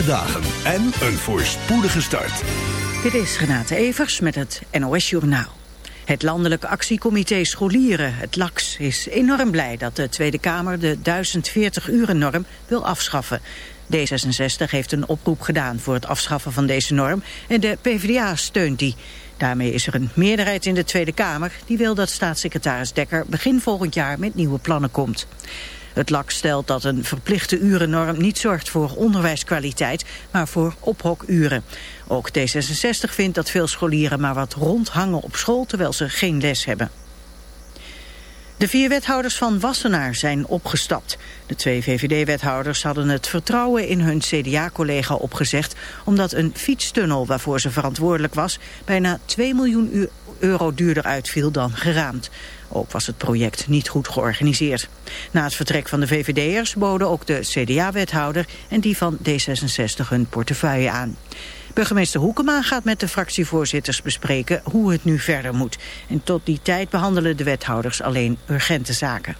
Dagen en een voorspoedige start. Dit is Renate Evers met het NOS Journaal. Het Landelijk Actiecomité Scholieren, het LAX, is enorm blij dat de Tweede Kamer de 1040-uren-norm wil afschaffen. D66 heeft een oproep gedaan voor het afschaffen van deze norm en de PvdA steunt die. Daarmee is er een meerderheid in de Tweede Kamer die wil dat staatssecretaris Dekker begin volgend jaar met nieuwe plannen komt. Het LAK stelt dat een verplichte urennorm niet zorgt voor onderwijskwaliteit, maar voor ophokuren. Ook D66 vindt dat veel scholieren maar wat rondhangen op school terwijl ze geen les hebben. De vier wethouders van Wassenaar zijn opgestapt. De twee VVD-wethouders hadden het vertrouwen in hun CDA-collega opgezegd... omdat een fietstunnel waarvoor ze verantwoordelijk was... bijna 2 miljoen euro duurder uitviel dan geraamd. Ook was het project niet goed georganiseerd. Na het vertrek van de VVD'ers boden ook de CDA-wethouder en die van D66 hun portefeuille aan. Burgemeester Hoekema gaat met de fractievoorzitters bespreken hoe het nu verder moet. En tot die tijd behandelen de wethouders alleen urgente zaken.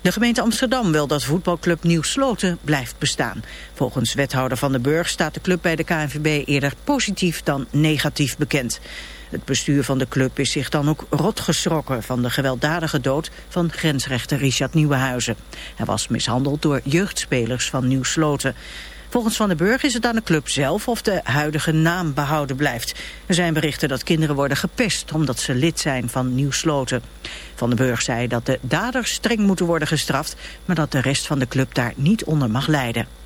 De gemeente Amsterdam wil dat voetbalclub Nieuw Sloten blijft bestaan. Volgens wethouder Van den Burg staat de club bij de KNVB eerder positief dan negatief bekend. Het bestuur van de club is zich dan ook rot geschrokken van de gewelddadige dood van grensrechter Richard Nieuwenhuizen. Hij was mishandeld door jeugdspelers van Nieuw Sloten. Volgens Van den Burg is het aan de club zelf of de huidige naam behouden blijft. Er zijn berichten dat kinderen worden gepest omdat ze lid zijn van Nieuw Sloten. Van den Burg zei dat de daders streng moeten worden gestraft, maar dat de rest van de club daar niet onder mag lijden.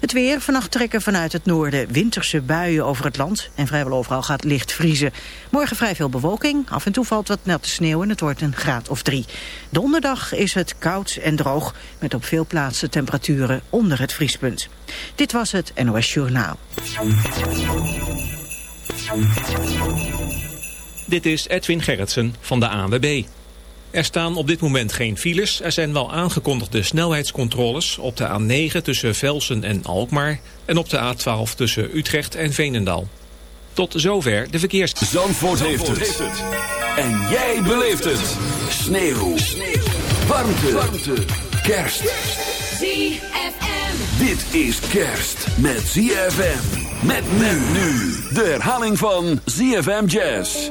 Het weer. Vannacht trekken vanuit het noorden winterse buien over het land. En vrijwel overal gaat licht vriezen. Morgen vrij veel bewolking. Af en toe valt wat natte sneeuw en het wordt een graad of drie. Donderdag is het koud en droog. Met op veel plaatsen temperaturen onder het vriespunt. Dit was het NOS Journaal. Dit is Edwin Gerritsen van de ANWB. Er staan op dit moment geen files. Er zijn wel aangekondigde snelheidscontroles op de A9 tussen Velsen en Alkmaar... en op de A12 tussen Utrecht en Veenendaal. Tot zover de verkeers... Zandvoort, heeft, het. En jij beleeft het. Sneeuw. Sneeuw. Warmte. Warmte. Kerst. ZFM. Dit is kerst met ZFM. Met men nu. De herhaling van ZFM Jazz.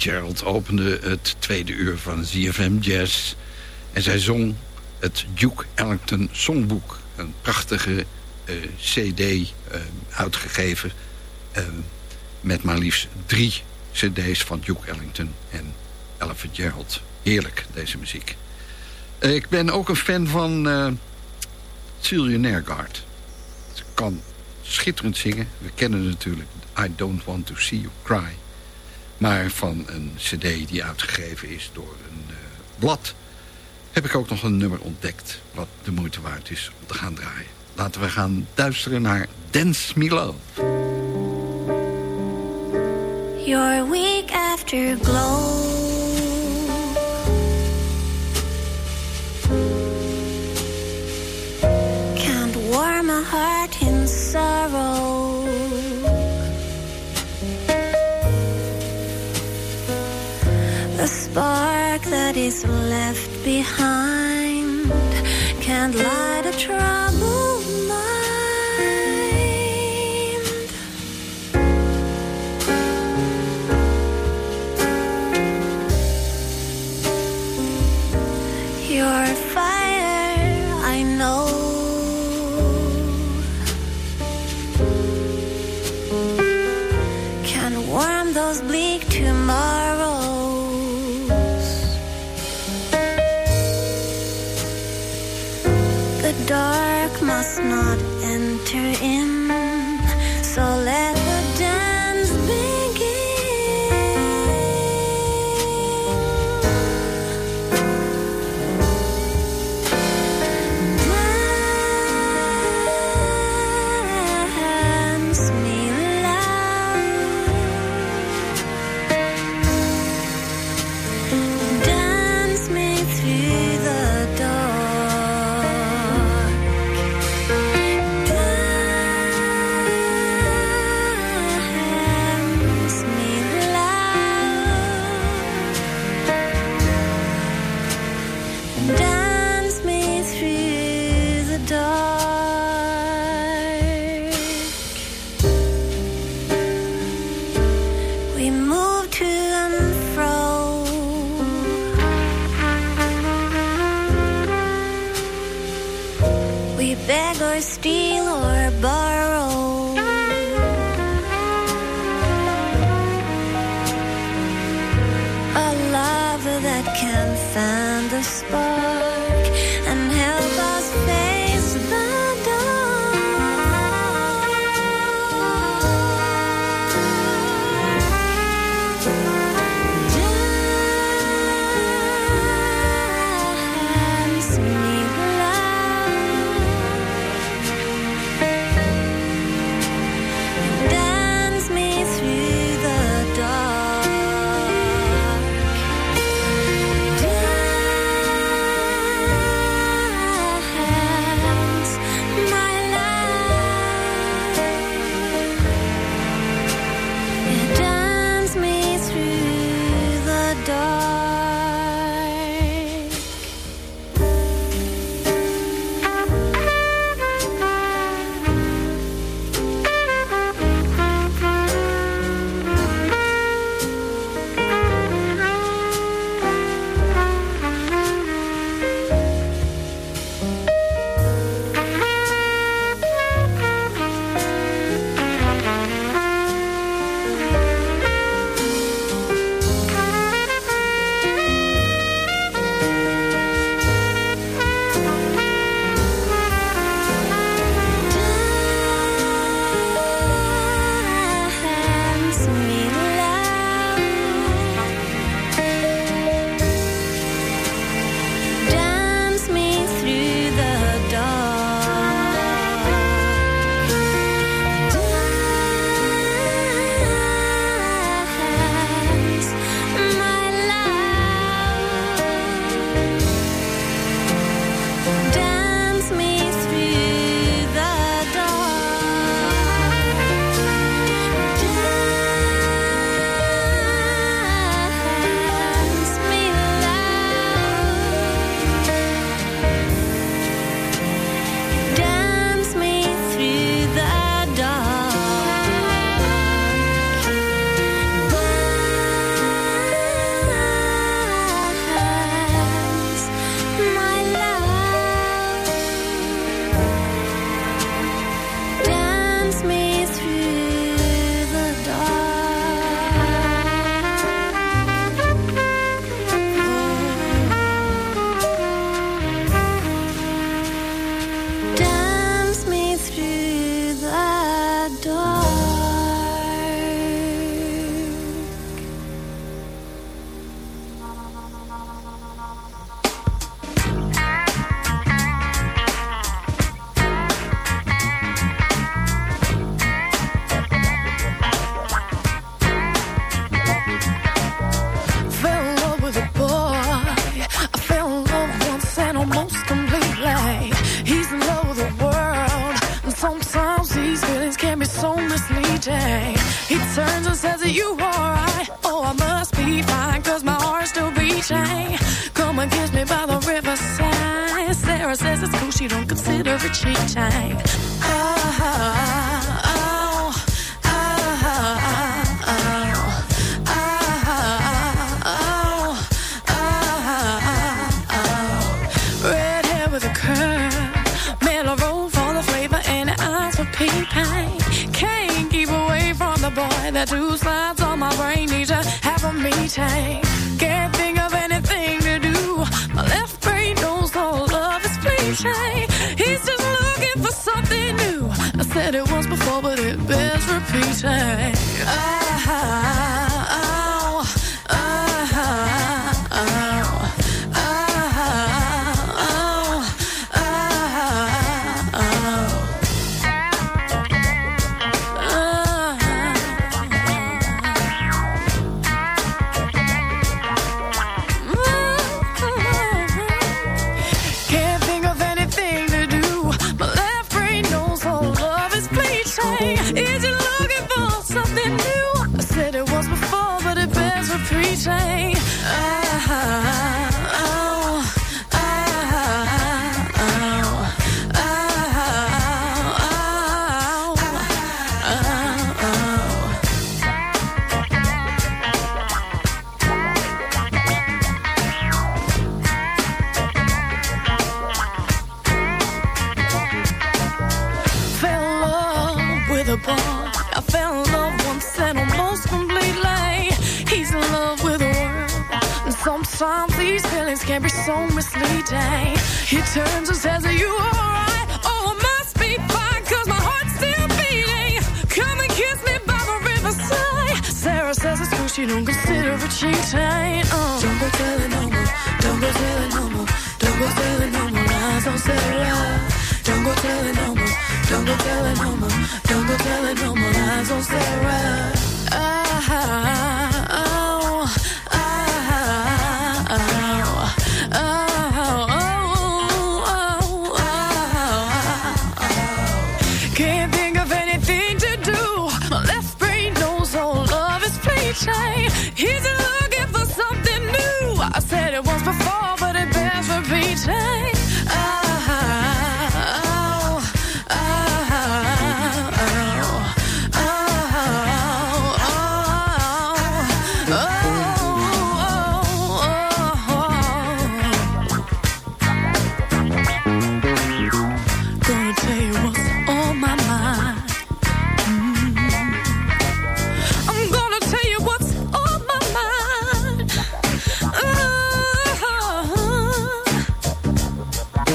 Fitzgerald opende het tweede uur van ZFM Jazz. En zij zong het Duke Ellington Songboek. Een prachtige eh, cd eh, uitgegeven. eh, met maar liefst drie cd's van Duke Ellington en Ella Fitzgerald. Heerlijk, deze muziek. Ik ben ook een fan van eh Celia Nergard. Ze kan schitterend zingen. We kennen natuurlijk I Don't Want To See You Cry. Maar van een cd die uitgegeven is door een eh, blad... heb ik ook nog een nummer ontdekt... wat de moeite waard is om te gaan draaien. Laten we gaan duisteren naar Dance Me. Your week after glow. Can't warm a heart in sorrow. The spark that is left behind can't light a troubled The dark must not enter in. So let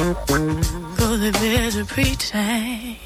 Cause there's a pretend.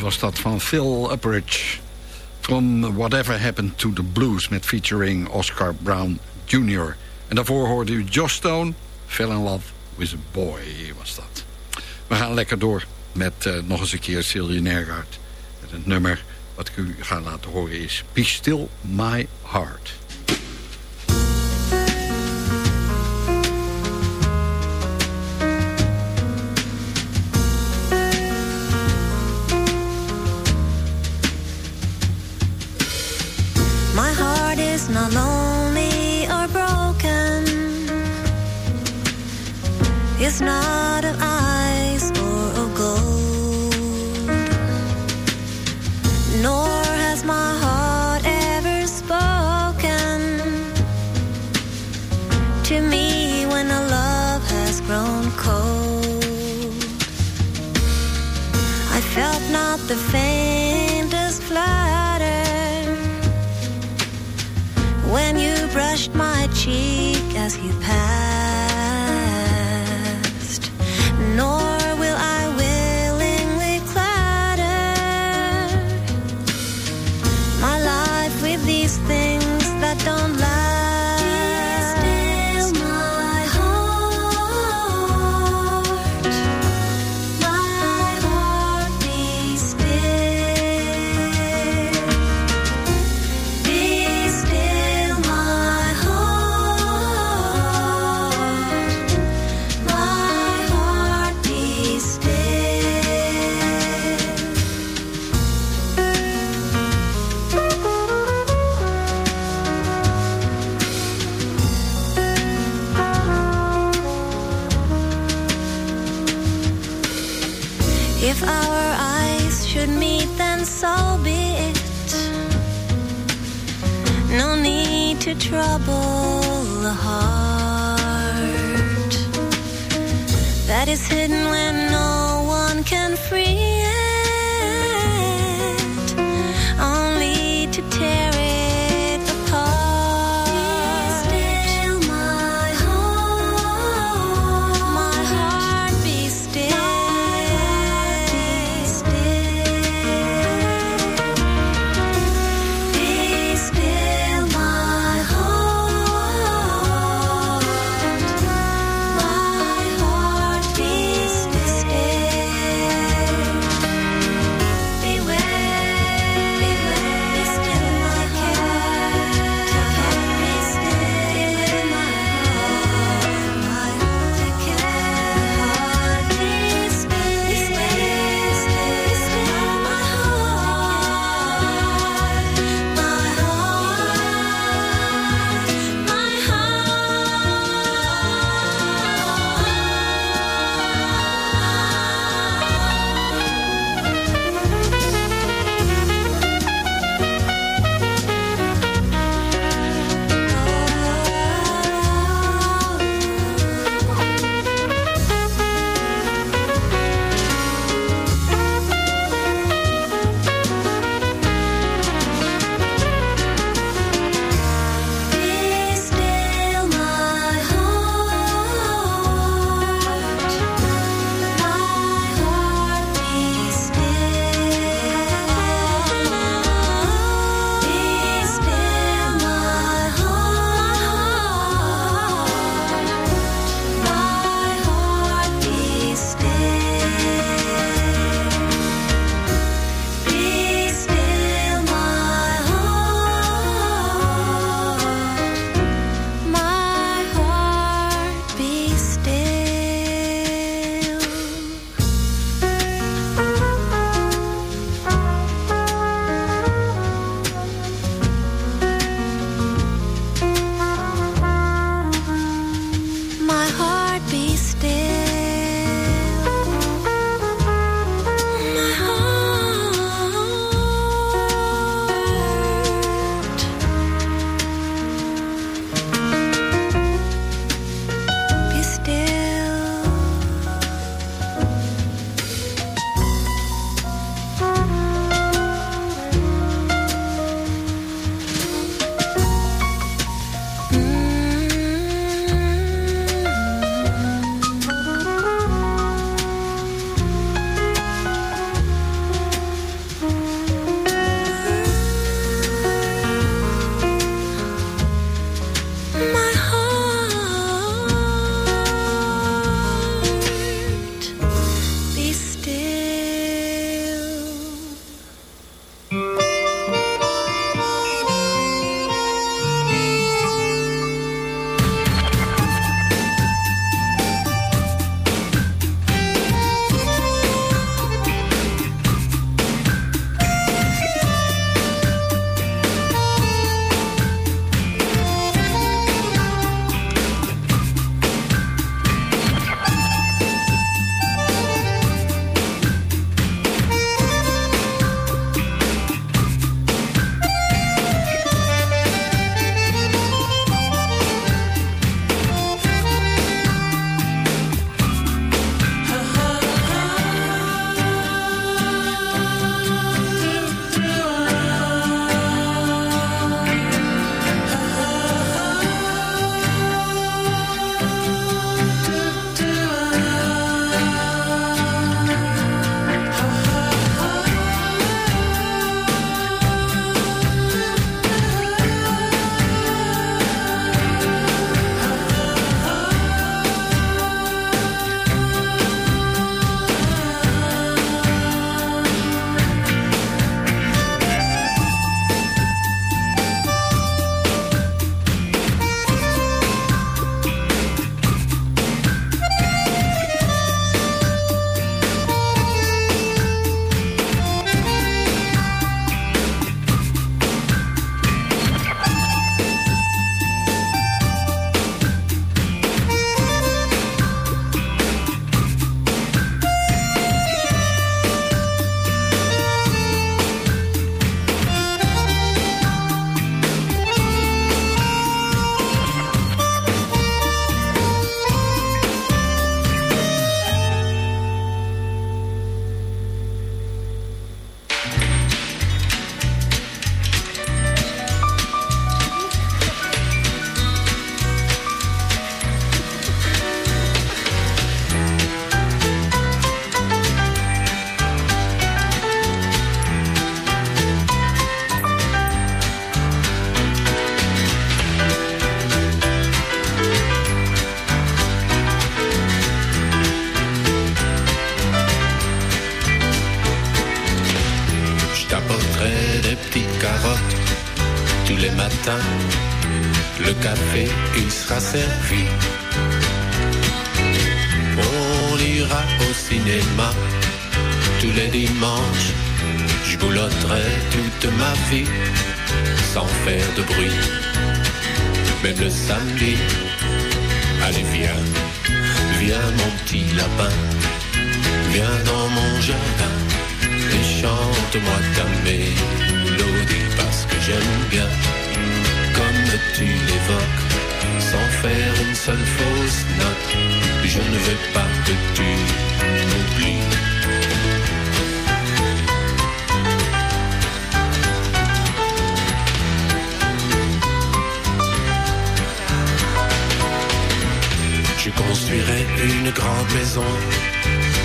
Was dat van Phil Upperidge. From Whatever Happened to the Blues met featuring Oscar Brown Jr. En daarvoor hoorde u Josh Stone, Fell in Love with a Boy was dat. We gaan lekker door met uh, nog eens een keer Celia Nergaard. Het nummer wat ik u ga laten horen is Be Still My Heart. Has my heart ever spoken to me when a love has grown cold. I felt not the faintest flutter when you brushed my cheek as you passed. Trouble the heart that is hidden when no one can free it.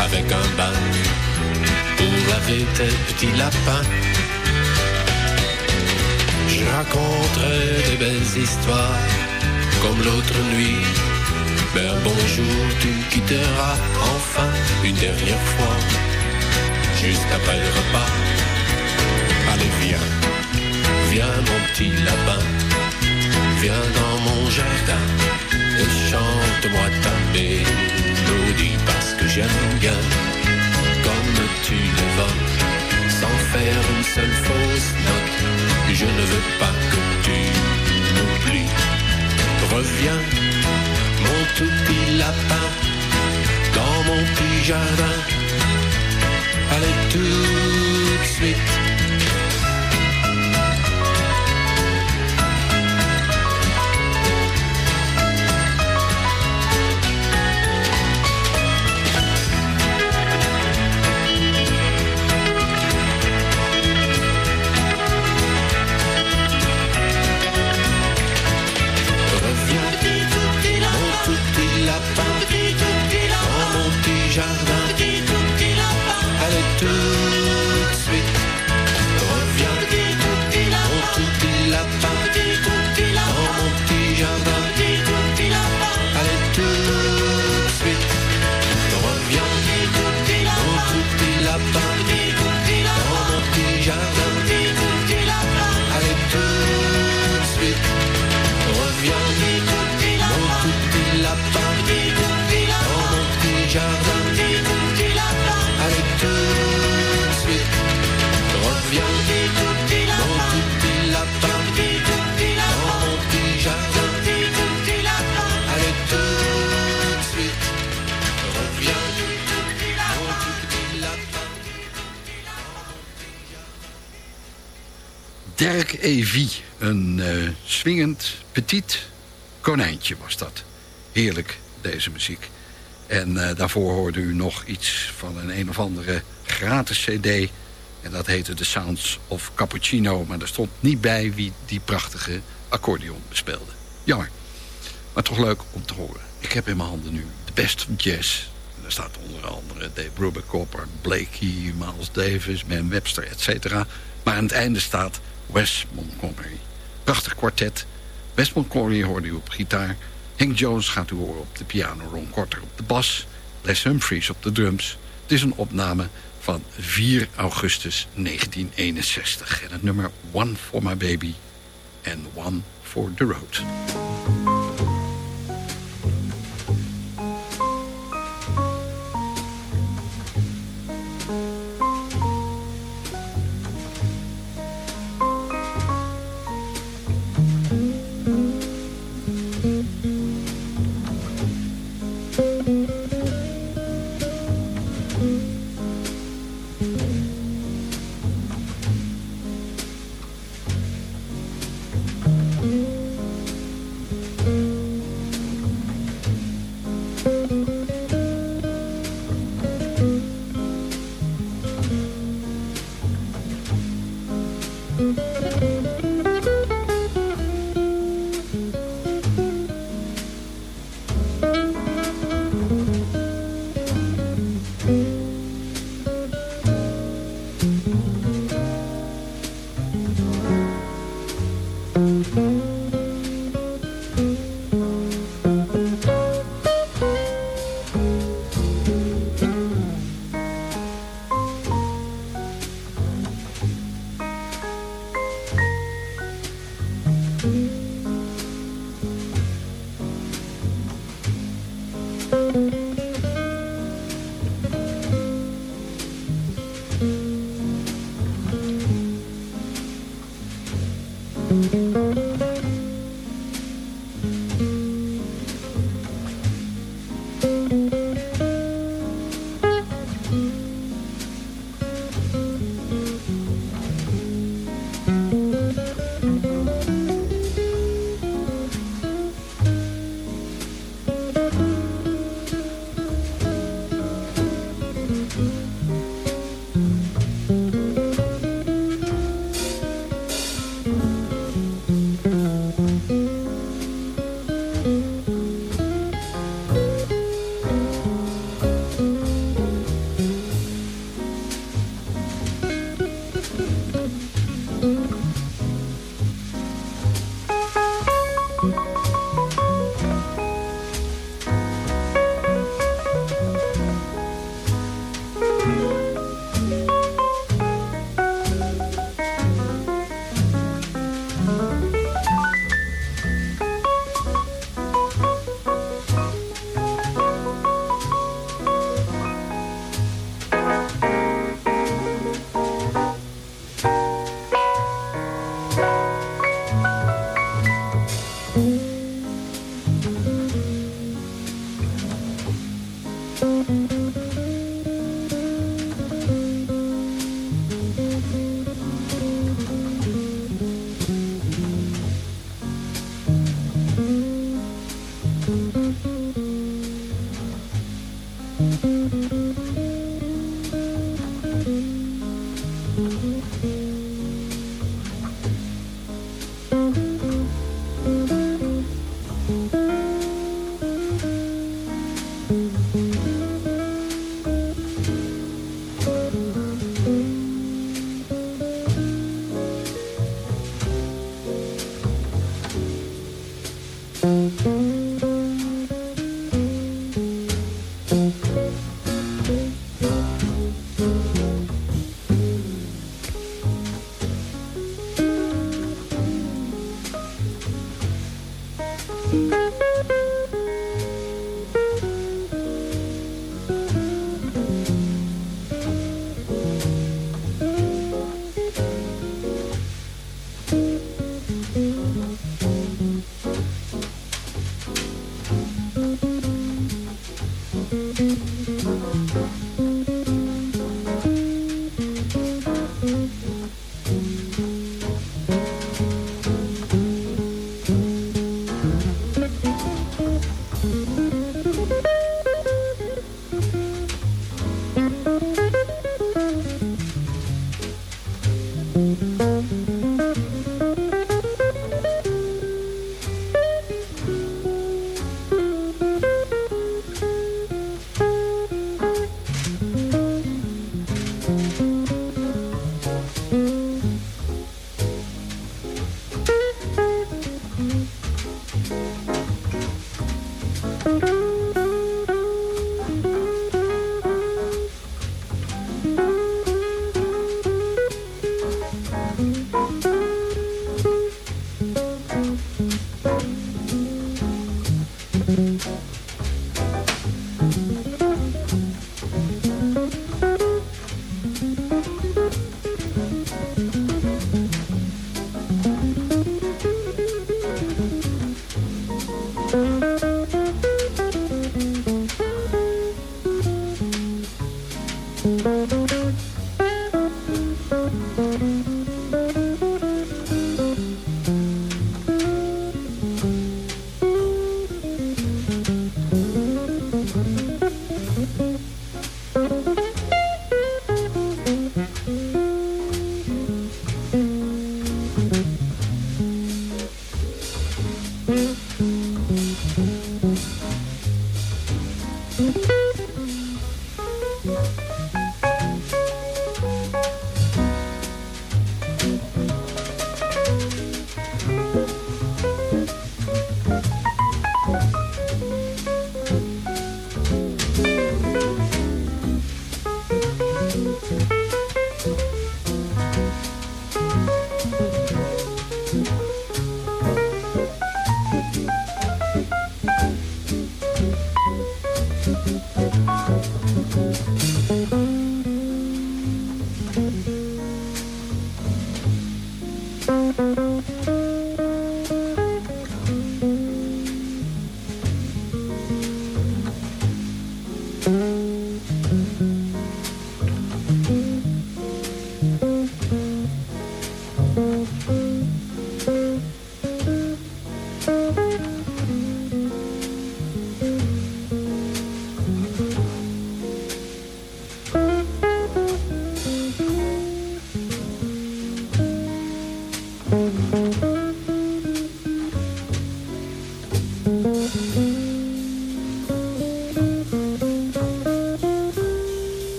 Avec un bain pour laver tes petits lapins. Je raconterai des belles histoires comme l'autre nuit. Mais un bonjour, tu me quitteras enfin une dernière fois, jusqu'après le repas. Allez, viens, viens mon petit lapin, viens dans mon jardin chante-moi ta mélodie parce que j'aime bien comme tu l'évoques sans faire une seule fausse note. Je ne veux pas que tu m'oublies. Reviens, mon tout petit lapin, dans mon petit jardin. Allez tout de suite. Evie, een uh, swingend petit konijntje was dat. Heerlijk, deze muziek. En uh, daarvoor hoorde u nog iets van een een of andere gratis cd. En dat heette The Sounds of Cappuccino. Maar er stond niet bij wie die prachtige accordeon bespeelde. Jammer. Maar toch leuk om te horen. Ik heb in mijn handen nu de best of jazz. En daar staat onder andere Dave Brubeck op, Blakey, Miles Davis, Ben Webster, etc. Maar aan het einde staat Wes Montgomery. Prachtig kwartet. Wes Montgomery hoorde u op gitaar. Hank Jones gaat u horen op de piano. Ron Korter op de bas. Les Humphries op de drums. Het is een opname van 4 augustus 1961. En het nummer One for My Baby and One for the Road.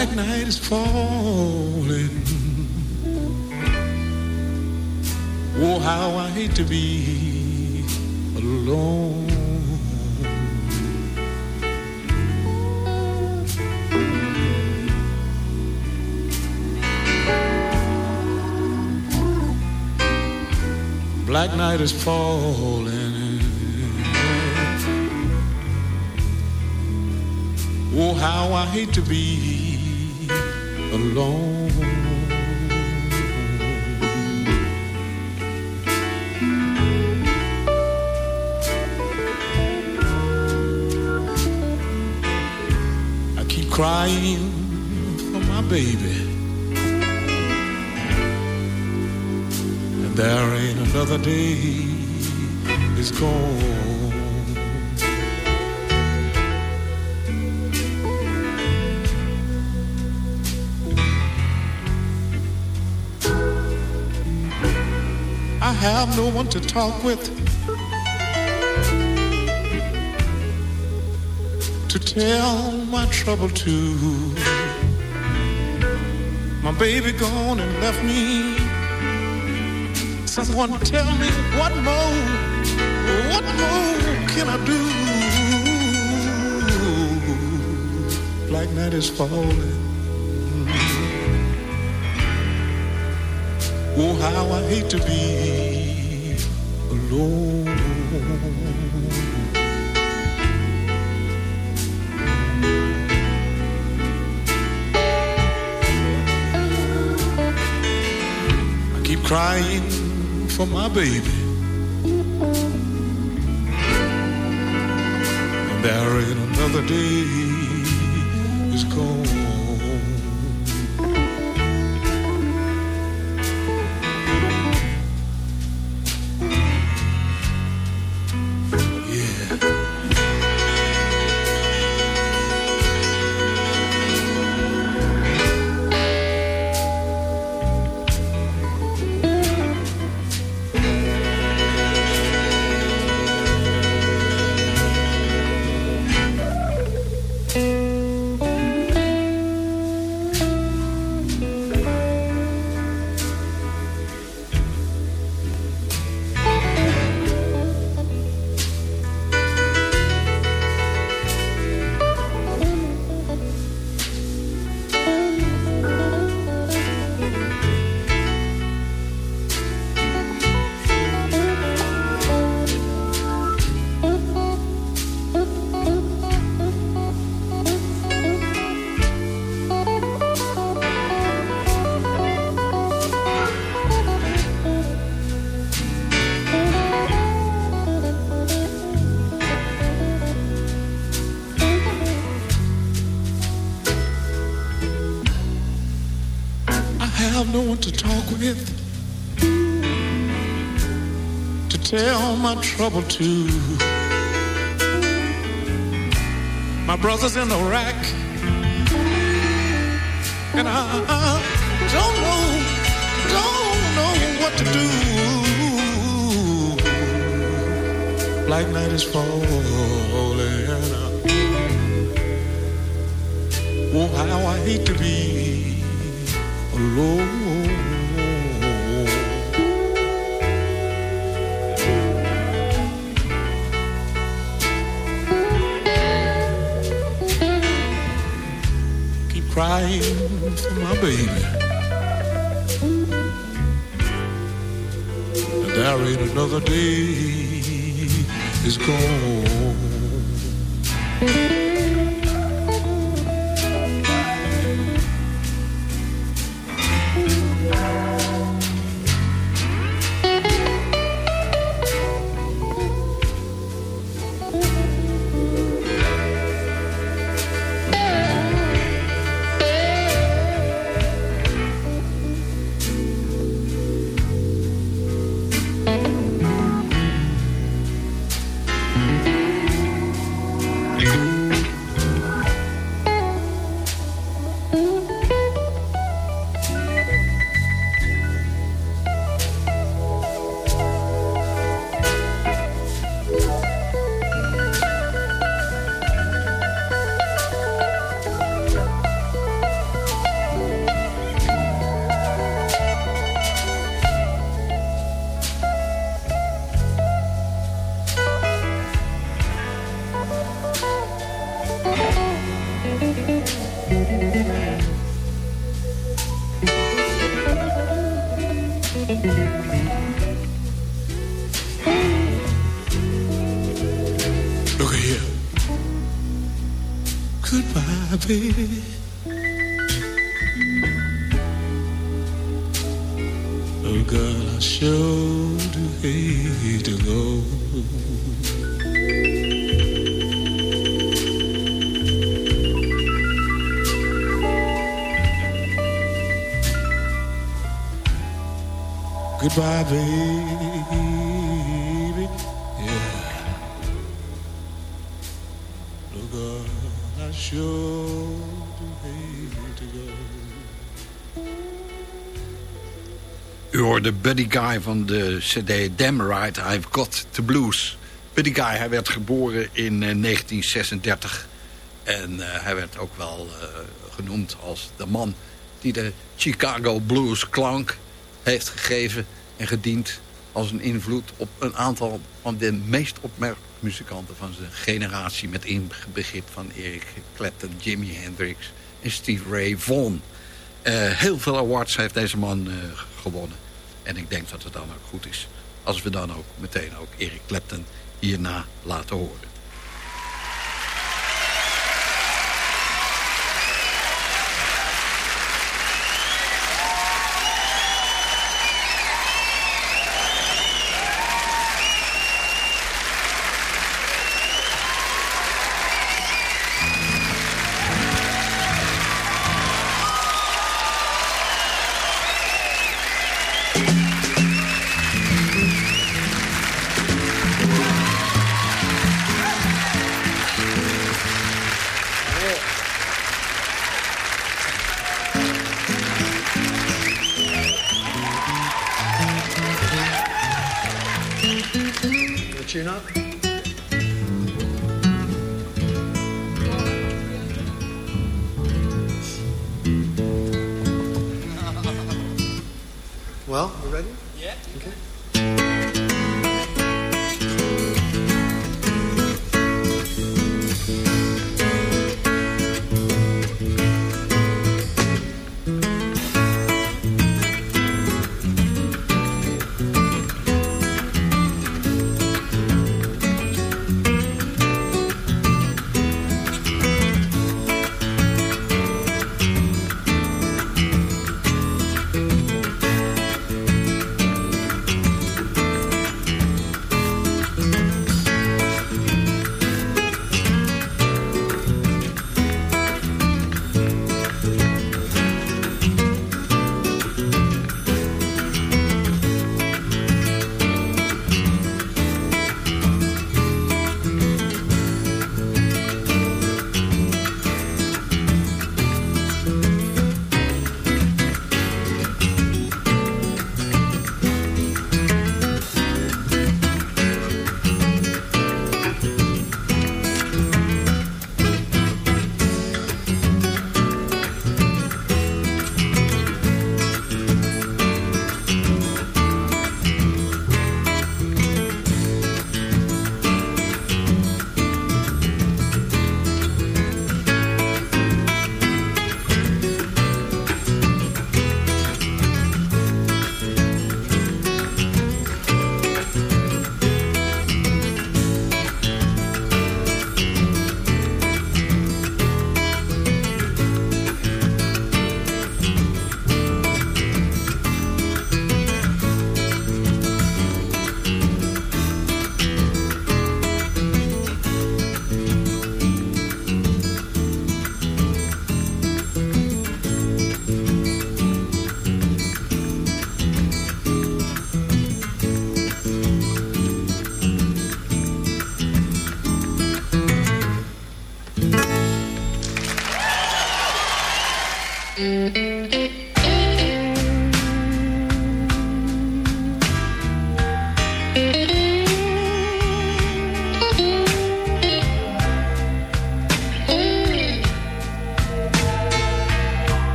Black night is falling. Oh, how I hate to be alone. Black night is falling. Oh, how I hate to be I keep crying for my baby. And there ain't another day is gone. Have no one to talk with to tell my trouble to. My baby gone and left me. Someone tell me what more, what more can I do? Black night is falling. Oh, how I hate to be alone. I keep crying for my baby. There ain't another day my trouble too. My brother's in Iraq, and I, I don't know, don't know what to do. Black night is falling. Oh, how I hate to be alone. Crying for my baby. And there ain't another day is gone. Goodbye, baby. Yeah. Oh, girl, I sure do to go. U hoorde Buddy Guy van de cd Damn Right, I've Got the Blues. Buddy Guy, hij werd geboren in eh, 1936. En eh, hij werd ook wel eh, genoemd als de man die de Chicago Blues klank heeft gegeven en gediend als een invloed op een aantal van de meest opmerkelijke muzikanten van zijn generatie met inbegrip van Eric Clapton, Jimi Hendrix en Steve Ray Vaughan. Eh, heel veel awards heeft deze man eh, gewonnen. En ik denk dat het dan ook goed is als we dan ook meteen ook Eric Clapton hierna laten horen.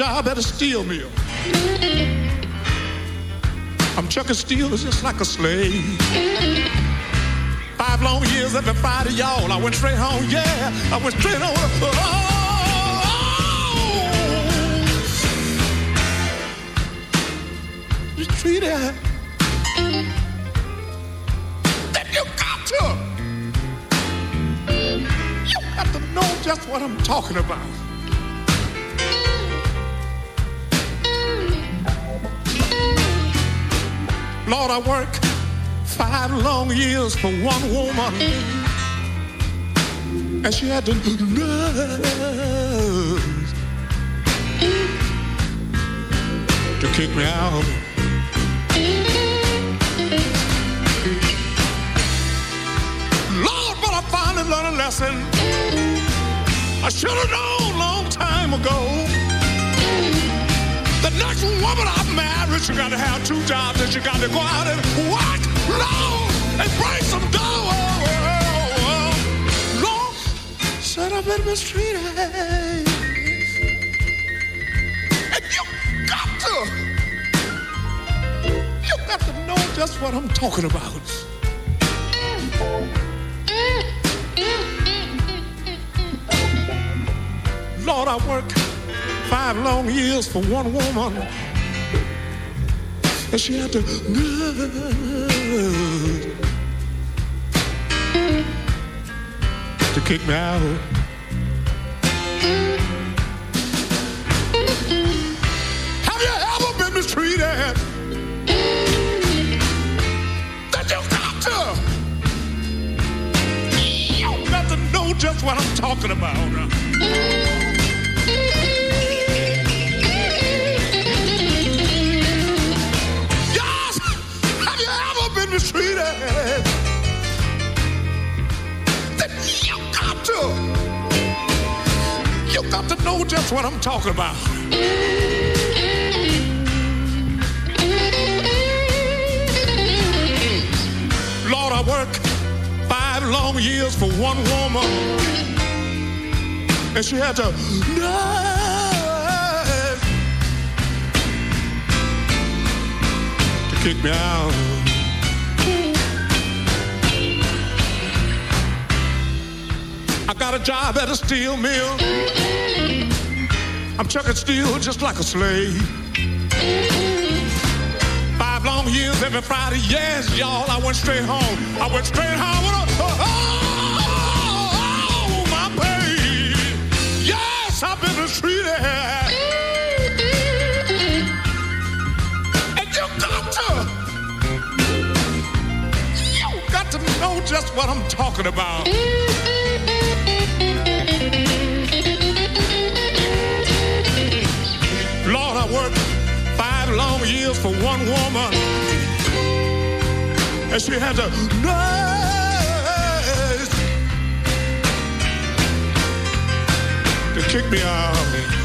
Job at a steel mill. I'm chucking steel just like a slave. Five long years every Friday, y'all. I went straight home, yeah. I went straight home. Oh, oh. oh. treated. Then you got to. You have to know just what I'm talking about. Lord, I work five long years for one woman. And she had the nerve to kick me out. Lord, but I finally learned a lesson. I should have known long time ago. Next woman I marry, she got to have two jobs and she got to go out and work, Lord, and bring some dough. Lord, said I've been mistreated. And you got to, you got to know just what I'm talking about. Lord, I work five long years for one woman. And she had to to kick me out. Have you ever been mistreated? That you got to. You got to know just what I'm talking about. Got to know just what I'm talking about. Mm. Lord, I work five long years for one woman. And she had to to kick me out. Got a job at a steel mill. I'm chucking steel just like a slave. Five long years every Friday, yes, y'all. I went straight home. I went straight home a, oh, oh, oh my baby. Yes, I've been mistreated. And you got to, you got to know just what I'm talking about. Worked five long years for one woman. And she had to nurse to kick me out.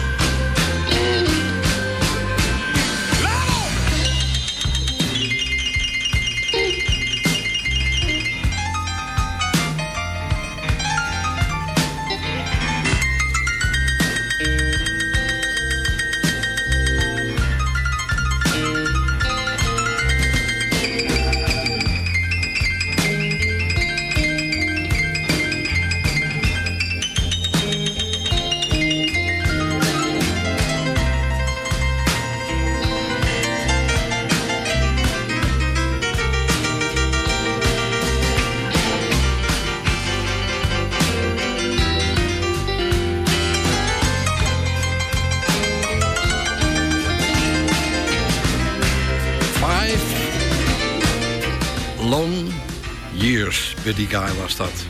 Buddy Guy was dat.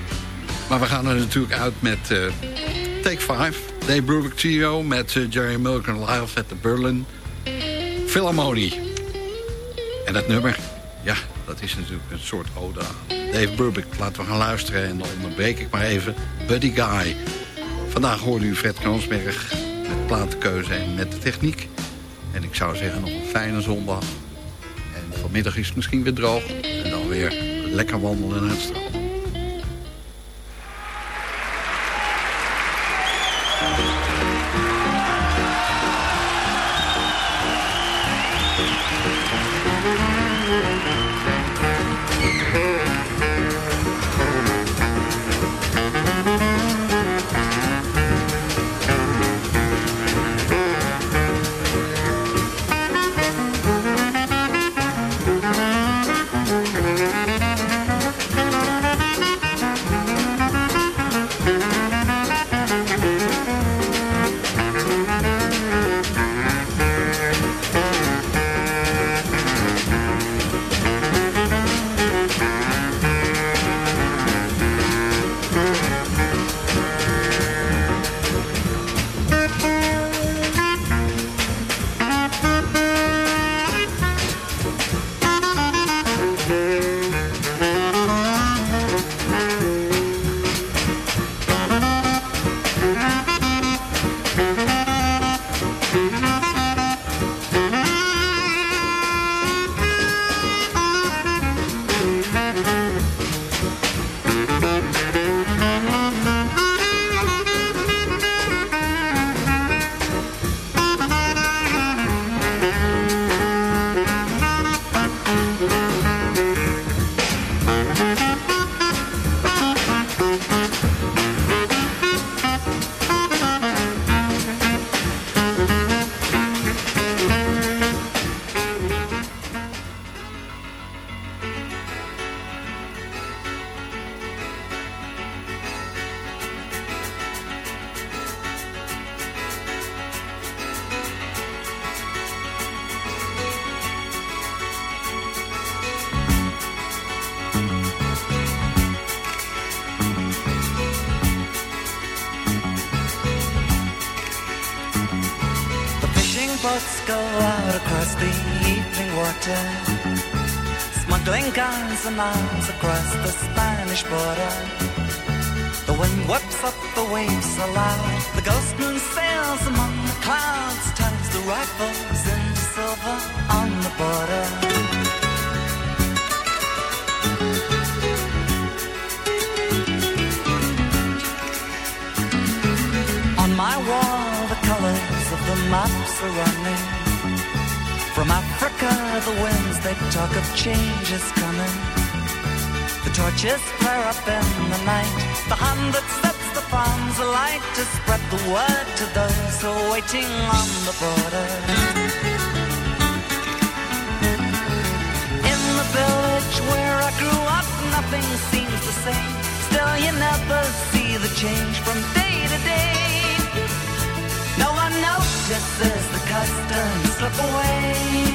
Maar we gaan er natuurlijk uit met eh, Take 5. Dave Brubeck Trio met eh, Jerry Mulligan live at the Berlin Philharmonie. En dat nummer, ja, dat is natuurlijk een soort ode Dave Brubeck. Laten we gaan luisteren en dan onderbreek ik maar even Buddy Guy. Vandaag hoorde u Fred Kroonsberg met platenkeuze en met de techniek. En ik zou zeggen nog een fijne zondag. En vanmiddag is het misschien weer droog. En dan weer lekker wandelen naar het. Guns word to those who waiting on the border. In the village where I grew up, nothing seems the same. Still, you never see the change from day to day. No one notices the customs slip away.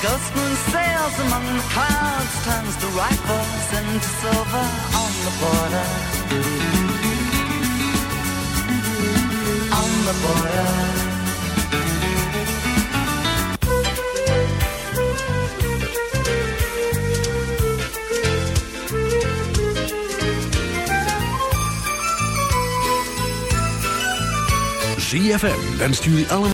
The ghost moon sails among the clouds, turns the rifles into silver on the border. On the border. ZFM wenst jullie allemaal...